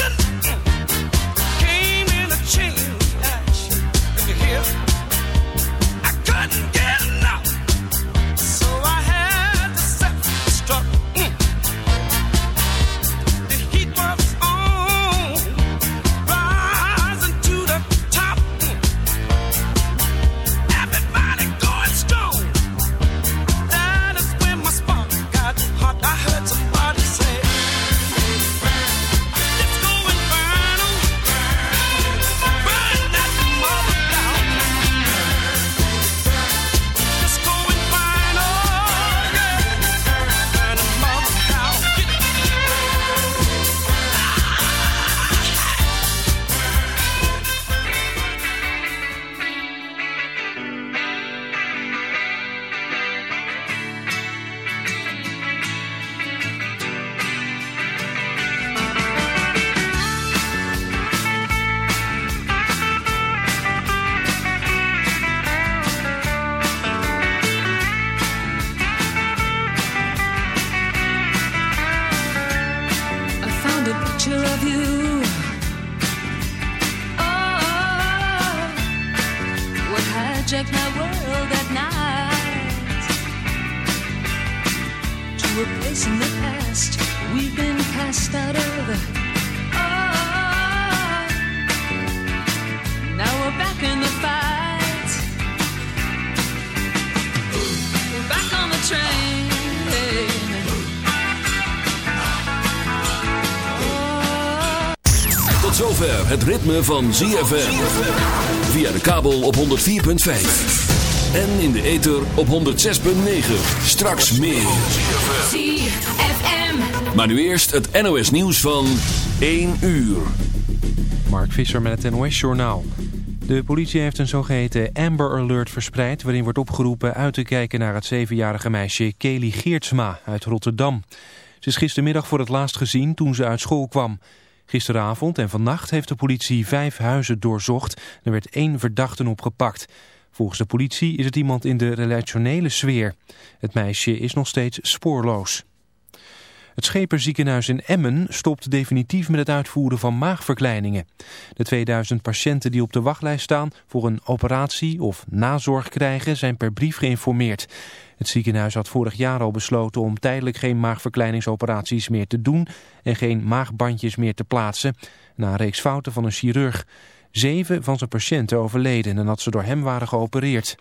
Action! Ritme van ZFM. Via de kabel op 104.5. En in de ether op 106.9. Straks meer. ZFM. Maar nu eerst het NOS nieuws van 1 uur. Mark Visser met het NOS Journaal. De politie heeft een zogeheten Amber Alert verspreid... waarin wordt opgeroepen uit te kijken naar het zevenjarige meisje Kelly Geertsma uit Rotterdam. Ze is gistermiddag voor het laatst gezien toen ze uit school kwam... Gisteravond en vannacht heeft de politie vijf huizen doorzocht. Er werd één verdachte opgepakt. Volgens de politie is het iemand in de relationele sfeer. Het meisje is nog steeds spoorloos. Het Scheperziekenhuis in Emmen stopt definitief met het uitvoeren van maagverkleiningen. De 2000 patiënten die op de wachtlijst staan voor een operatie of nazorg krijgen zijn per brief geïnformeerd. Het ziekenhuis had vorig jaar al besloten om tijdelijk geen maagverkleiningsoperaties meer te doen en geen maagbandjes meer te plaatsen. Na een reeks fouten van een chirurg. Zeven van zijn patiënten overleden nadat ze door hem waren geopereerd.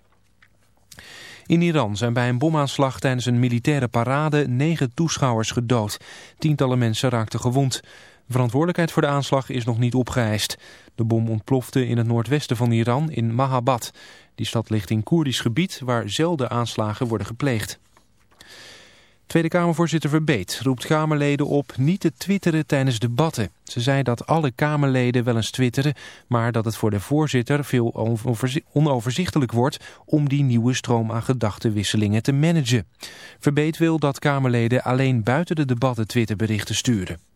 In Iran zijn bij een bomaanslag tijdens een militaire parade negen toeschouwers gedood. Tientallen mensen raakten gewond. De verantwoordelijkheid voor de aanslag is nog niet opgeëist. De bom ontplofte in het noordwesten van Iran in Mahabad. Die stad ligt in Koerdisch gebied waar zelden aanslagen worden gepleegd. Tweede Kamervoorzitter Verbeet roept Kamerleden op niet te twitteren tijdens debatten. Ze zei dat alle Kamerleden wel eens twitteren, maar dat het voor de voorzitter veel onoverzichtelijk wordt om die nieuwe stroom aan gedachtenwisselingen te managen. Verbeet wil dat Kamerleden alleen buiten de debatten twitterberichten sturen.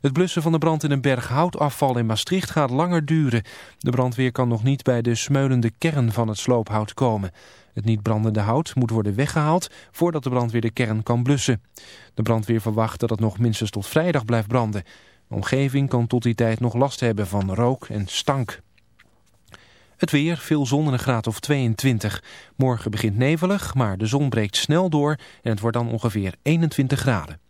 Het blussen van de brand in een berg houtafval in Maastricht gaat langer duren. De brandweer kan nog niet bij de smeulende kern van het sloophout komen. Het niet brandende hout moet worden weggehaald voordat de brandweer de kern kan blussen. De brandweer verwacht dat het nog minstens tot vrijdag blijft branden. De omgeving kan tot die tijd nog last hebben van rook en stank. Het weer, veel zon en een graad of 22. Morgen begint nevelig, maar de zon breekt snel door en het wordt dan ongeveer 21 graden.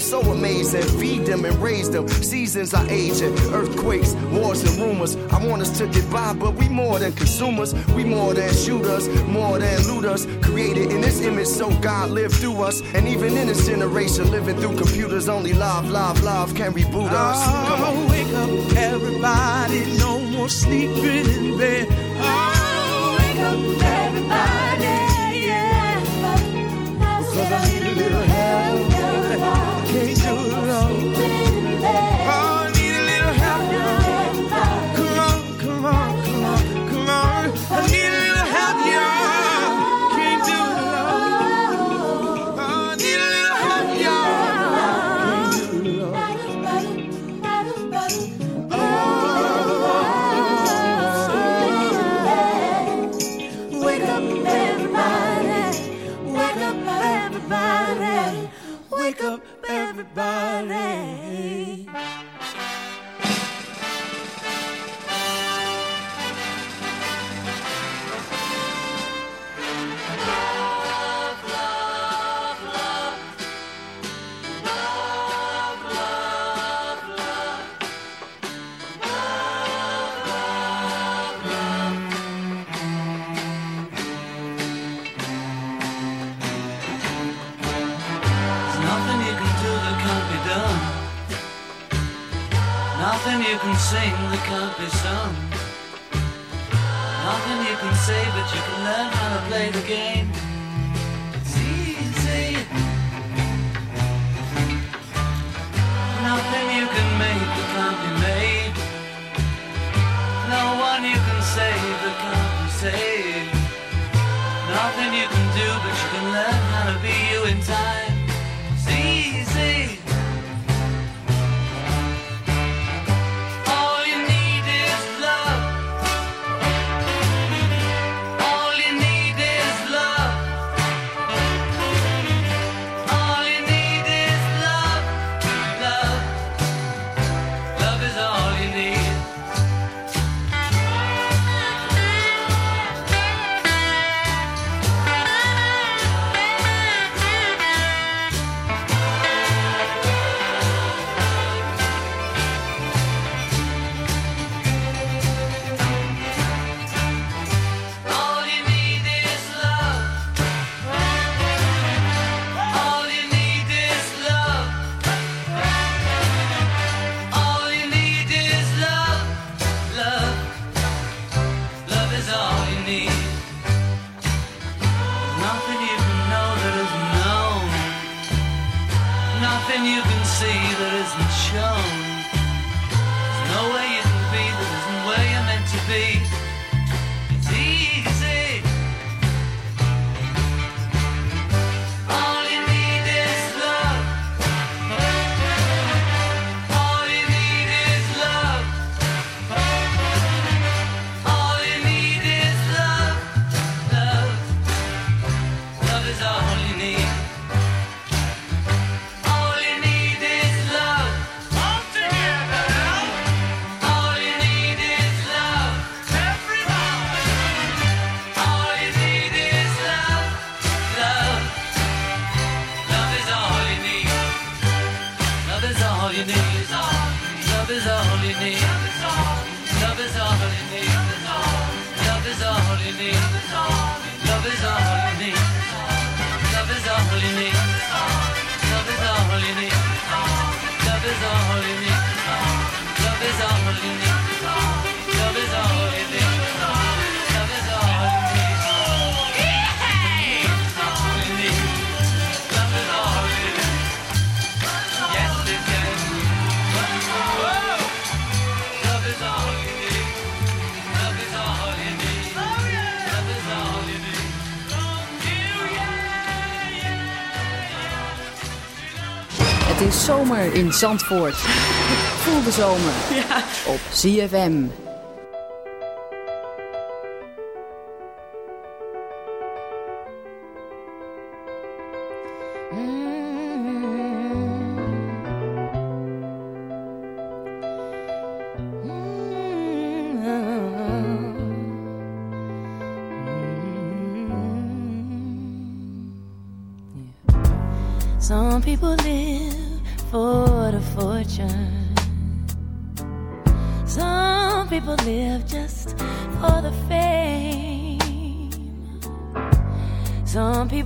so amazing. Feed them and raise them. Seasons are aging. Earthquakes, wars, and rumors. I want us to get by, but we more than consumers. We more than shooters, more than looters. Created in this image, so God lived through us. And even in this generation, living through computers, only love, love, love can reboot us. Come on. Oh, wake up, everybody. No more sleeping in bed. Oh, wake up, everybody. bare say, but you can learn how to play the game. It's easy. Nothing you can make that can't be made. No one you can save that can't be saved. Nothing you can do, but you can learn how to be you in time. zomer in Zandvoort. Voel de zomer ja. op ZFM.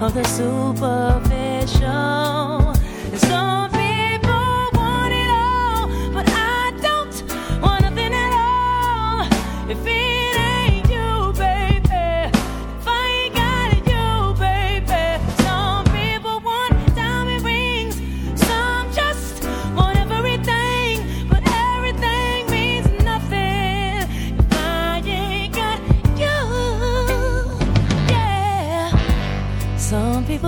of the superficial.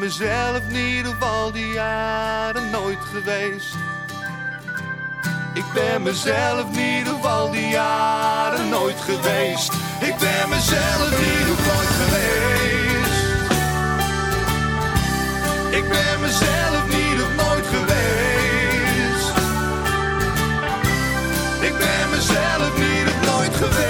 Mezelf niet op al die jaren nooit geweest. Ik ben mezelf niet op al die jaren nooit geweest. Ik ben mezelf niet op nooit geweest. Ik ben mezelf niet op nooit geweest. Ik ben mezelf niet op nooit geweest.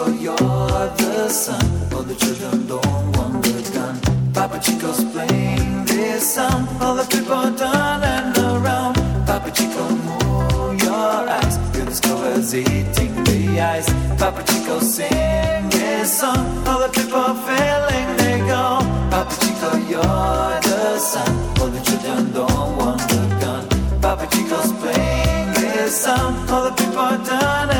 Chico, you're the son. All the children don't want the gun. Papa Chico's playing this song. All the people are turning around. Papa Chico, move your eyes. You'll discover it's eating the ice. Papa Chico, sing this song. All the people feeling they go. Papa Chico, you're the son. All the children don't want the gun. Papa Chico's playing this song. All the people are turning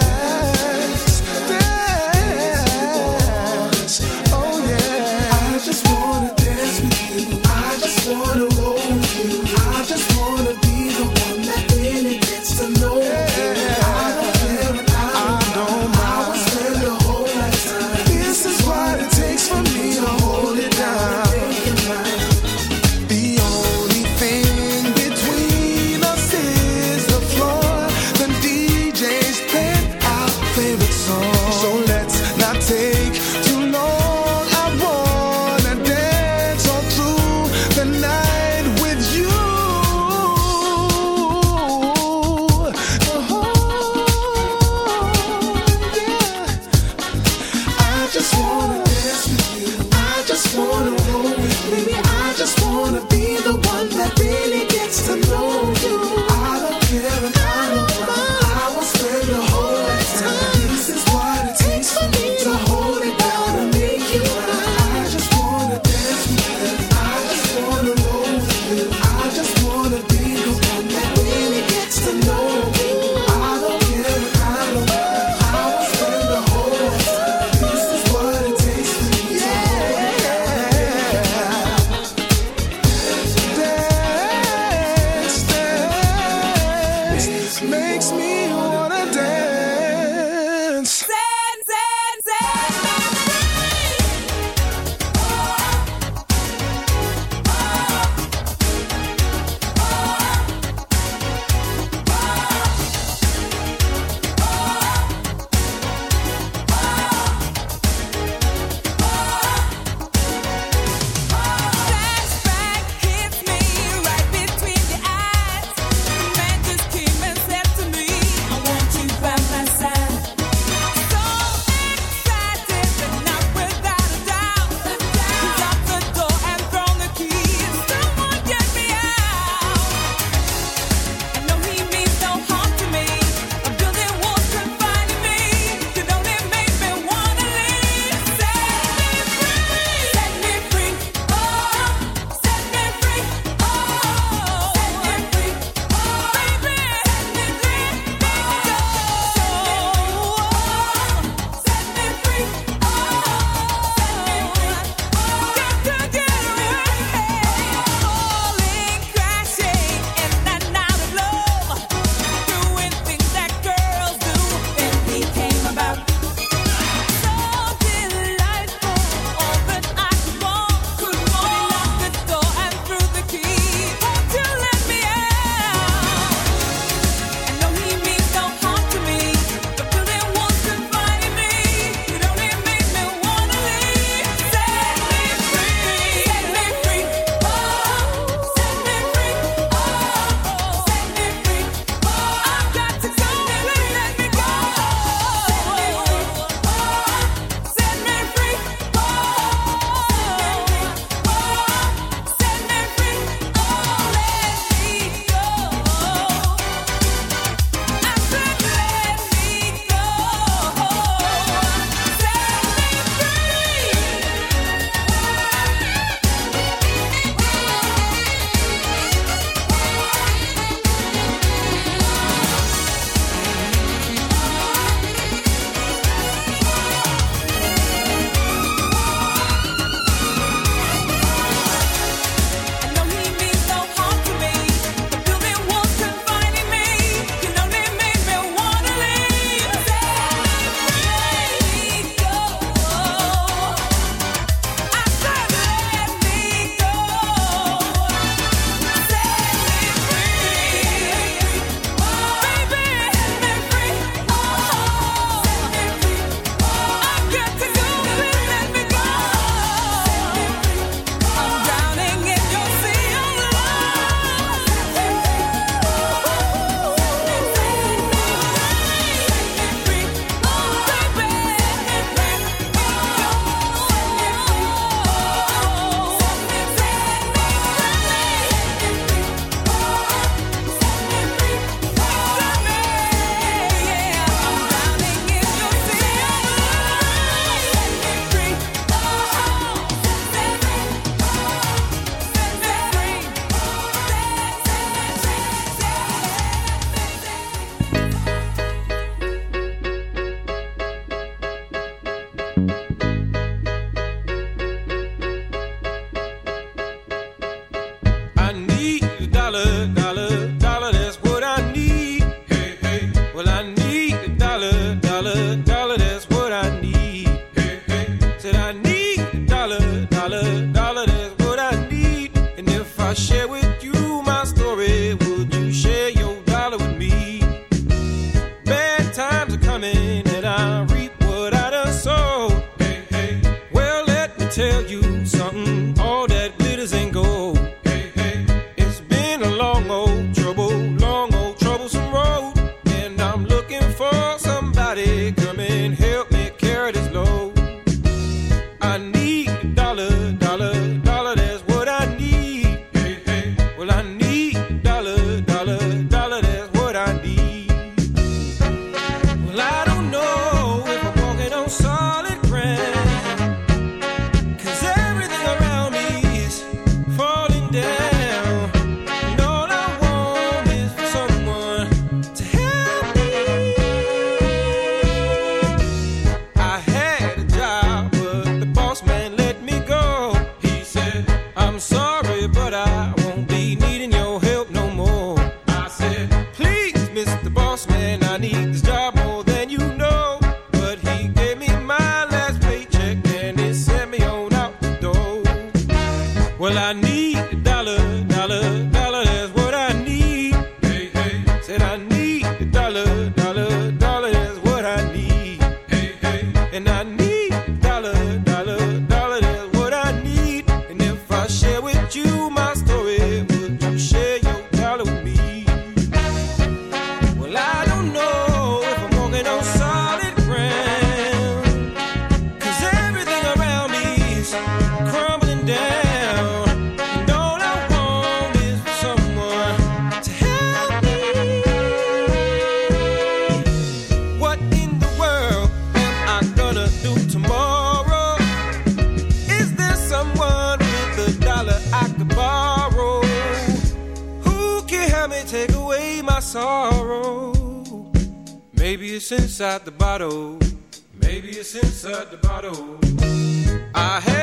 I have